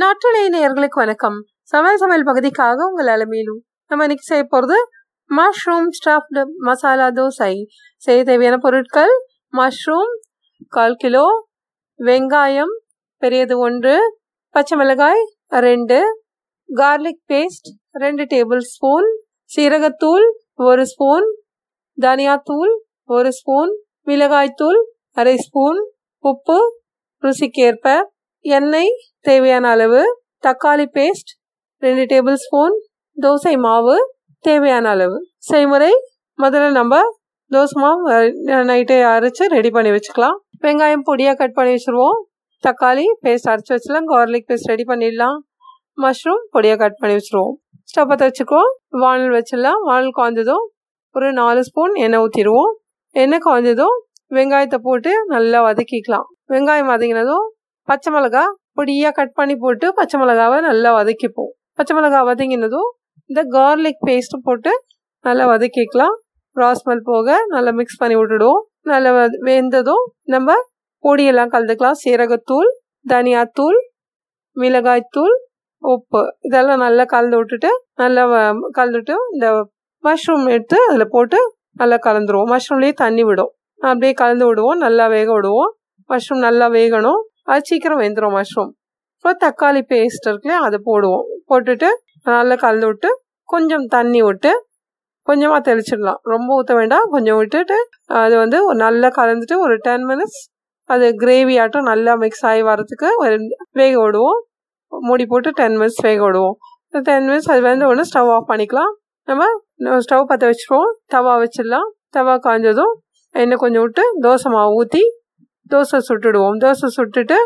நாட்டுடைய நேயர்களுக்கு வணக்கம். சமையல் சமையல் பகுதிக்காக உங்கள் அலமையிலும் நம்ம இன்னைக்கு செய்ய போகிறது மஷ்ரூம் ஸ்டஃப்டு மசாலா தோசை. செய்ய தேவையான பொருட்கள் மஷ்ரூம் கால் கிலோ வெங்காயம் பெரியது ஒன்று பச்சை மிளகாய் ரெண்டு கார்லிக் பேஸ்ட் ரெண்டு டேபிள் ஸ்பூன் சீரகத்தூள் ஒரு ஸ்பூன் தனியாத்தூள் ஒரு ஸ்பூன் மிளகாய்த்தூள் அரை ஸ்பூன் உப்பு ருசிக்கேற்ப எண்ணெய் தேவையான அளவு தக்காளி பேஸ்ட் ரெண்டு டேபிள் ஸ்பூன் தோசை மாவு தேவையான அளவு. செய்முறை முதல்ல நம்ம தோசை மாவு நைட்டே அரைச்சி ரெடி பண்ணி வச்சுக்கலாம். வெங்காயம் பொடியாக கட் பண்ணி வச்சுருவோம். தக்காளி பேஸ்ட் அரைச்சி வச்சுலாம் கார்லிக் பேஸ்ட் ரெடி பண்ணிடலாம். மஷ்ரூம் பொடியாக கட் பண்ணி வச்சுருவோம். ஸ்டவ் பற்ற வச்சுக்குவோம். வானல் வச்சிடலாம். வானல் காய்ஞ்சதும் ஒரு நாலு ஸ்பூன் எண்ணெய் ஊற்றிடுவோம் எண்ணெய் காய்ஞ்சதும் வெங்காயத்தை போட்டு நல்லா வதக்கிக்கலாம். வெங்காயம் வதங்கினதும் பச்சை மிளகா பொடியாக கட் பண்ணி போட்டு பச்சை மிளகாவை நல்லா வதக்கிப்போம். பச்சை மிளகா வதங்கினதும் இந்த கார்லிக் பேஸ்ட்டு போட்டு நல்லா வதக்கிக்கலாம். ராஸ்மல் போக நல்லா மிக்ஸ் பண்ணி விட்டுடுவோம். நல்லா வெந்ததும் நம்ம பொடியெல்லாம் கலந்துக்கலாம். சீரகத்தூள் தனியாத்தூள் மிளகாய்த்தூள் உப்பு இதெல்லாம் நல்லா கலந்து விட்டுட்டு நல்லா கலந்துட்டு இந்த மஷ்ரூம் எடுத்து அதில் போட்டு நல்லா கலந்துருவோம். மஷ்ரூம்லேயே தண்ணி விடும். அப்படியே கலந்து விடுவோம். நல்லா வேக விடுவோம். மஷ்ரூம் நல்லா வேகணும். அது சீக்கிரம் வெந்துடும் மஷ்ரூம் இப்போ தக்காளி பேஸ்ட் இருக்குல்லையா அதை போடுவோம். போட்டுட்டு நல்லா கலந்து விட்டு கொஞ்சம் தண்ணி விட்டு கொஞ்சமாக தெளிச்சிடலாம். ரொம்ப ஊற்ற வேண்டாம். கொஞ்சம் விட்டுட்டு அது வந்து ஒரு நல்லா கலந்துட்டு ஒரு டென் மினிட்ஸ் அது கிரேவி ஆட்டம் நல்லா மிக்ஸ் ஆகி வரதுக்கு வேக விடுவோம். மூடி போட்டு டென் மினிட்ஸ் வேக விடுவோம். டென் மினிட்ஸ் அது வந்து ஒன்று ஸ்டவ் ஆஃப் பண்ணிக்கலாம். நம்ம ஸ்டவ் பற்ற வச்சுருவோம். தவா வச்சிடலாம். தவா காய்ஞ்சதும் எண்ணெய் கொஞ்சம் விட்டு தோசை மாவு ஊற்றி தோசை சுட்டுடுவோம். தோசை சுட்டுட்டு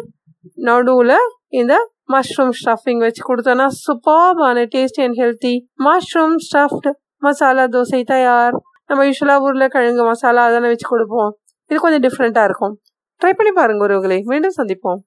நடுவில் இந்த மஷ்ரூம் ஸ்டஃபிங் வச்சு கொடுத்தோன்னா சூப்பர்பான tasty and healthy mushroom stuffed masala dosa தயார். நம்ம யூஸ்வலாக உருளைக்கிழங்கு மசாலா அதெல்லாம் வச்சு கொடுப்போம். இது கொஞ்சம் டிஃப்ரெண்ட்டாக இருக்கும். ட்ரை பண்ணி பாருங்கள் ஒருவர்களை மீண்டும் சந்திப்போம்.